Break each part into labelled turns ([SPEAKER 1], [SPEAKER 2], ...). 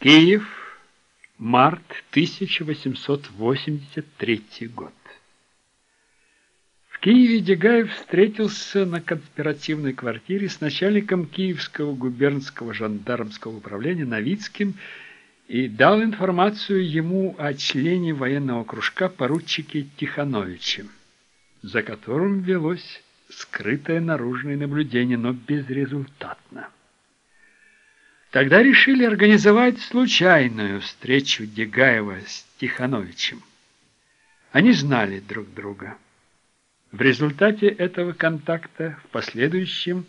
[SPEAKER 1] Киев, март 1883 год. В Киеве Дегаев встретился на конспиративной квартире с начальником Киевского губернского жандармского управления Новицким и дал информацию ему о члене военного кружка поручике Тихановиче, за которым велось скрытое наружное наблюдение, но безрезультатно. Тогда решили организовать случайную встречу Дегаева с Тихановичем. Они знали друг друга. В результате этого контакта в последующем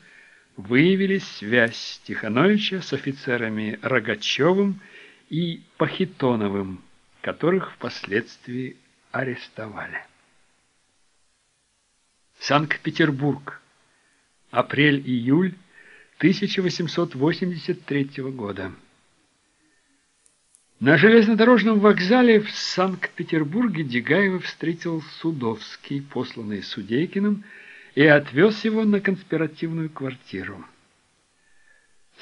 [SPEAKER 1] выявились связь Тихановича с офицерами Рогачевым и Пахитоновым, которых впоследствии арестовали. Санкт-Петербург. Апрель-июль 1883 года. На железнодорожном вокзале в Санкт-Петербурге Дегаева встретил Судовский, посланный Судейкиным, и отвез его на конспиративную квартиру.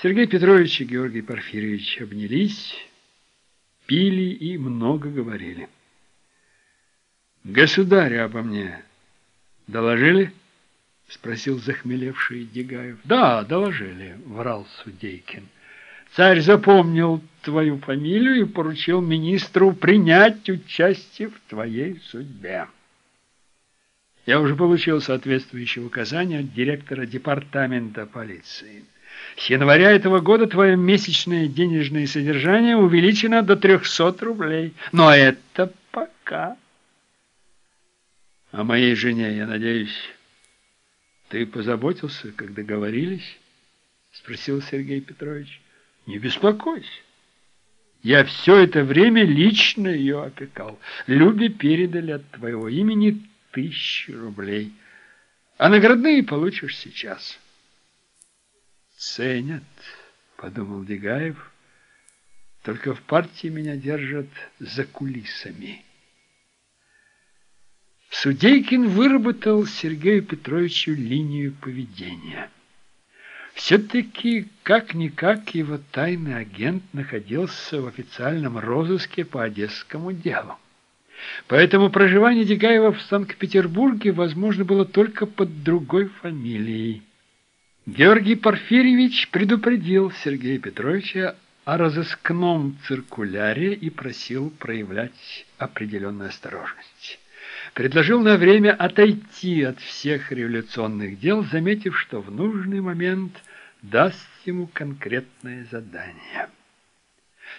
[SPEAKER 1] Сергей Петрович и Георгий Порфирьевич обнялись, пили и много говорили. «Государя обо мне доложили?» — спросил захмелевший Дегаев. — Да, доложили, — врал Судейкин. Царь запомнил твою фамилию и поручил министру принять участие в твоей судьбе. Я уже получил соответствующее указание от директора департамента полиции. С января этого года твое месячное денежное содержание увеличено до 300 рублей. Но это пока. О моей жене, я надеюсь... Ты позаботился, как договорились? Спросил Сергей Петрович. Не беспокойся. Я все это время лично ее опекал. Любе передали от твоего имени тысячу рублей. А наградные получишь сейчас. Ценят, подумал Дегаев. Только в партии меня держат за кулисами. Судейкин выработал Сергею Петровичу линию поведения. Все-таки, как-никак, его тайный агент находился в официальном розыске по одесскому делу. Поэтому проживание Дегаева в Санкт-Петербурге возможно было только под другой фамилией. Георгий Порфирьевич предупредил Сергея Петровича о разыскном циркуляре и просил проявлять определенную осторожность предложил на время отойти от всех революционных дел, заметив, что в нужный момент даст ему конкретное задание.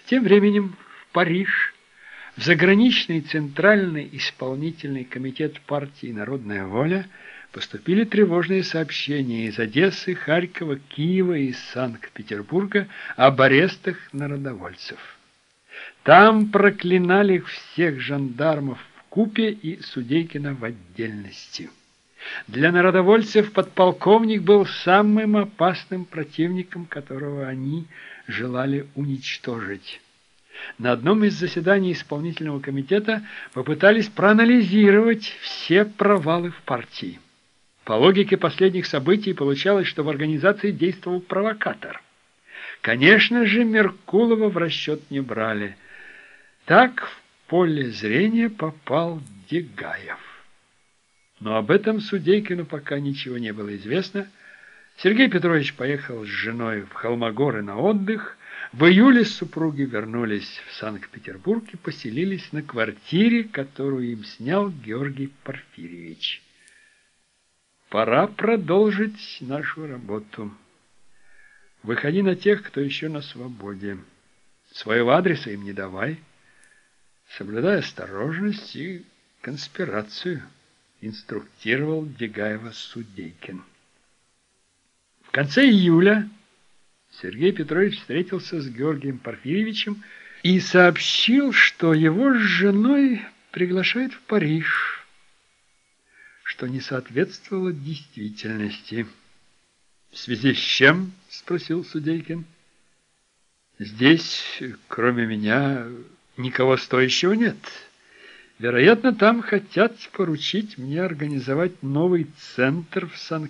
[SPEAKER 1] Тем временем в Париж, в заграничный Центральный исполнительный комитет партии «Народная воля» поступили тревожные сообщения из Одессы, Харькова, Киева и Санкт-Петербурга об арестах народовольцев. Там проклинали всех жандармов купе и Судейкина в отдельности. Для народовольцев подполковник был самым опасным противником, которого они желали уничтожить. На одном из заседаний исполнительного комитета попытались проанализировать все провалы в партии. По логике последних событий получалось, что в организации действовал провокатор. Конечно же, Меркулова в расчет не брали. Так, поле зрения попал Дегаев. Но об этом Судейкину пока ничего не было известно. Сергей Петрович поехал с женой в Холмогоры на отдых. В июле супруги вернулись в Санкт-Петербург и поселились на квартире, которую им снял Георгий Порфирьевич. Пора продолжить нашу работу. Выходи на тех, кто еще на свободе. Своего адреса им не давай соблюдая осторожность и конспирацию, инструктировал Дегаева Судейкин. В конце июля Сергей Петрович встретился с Георгием Порфирьевичем и сообщил, что его с женой приглашают в Париж, что не соответствовало действительности. «В связи с чем?» – спросил Судейкин. «Здесь, кроме меня, никого стоящего нет. Вероятно, там хотят поручить мне организовать новый центр в Санкт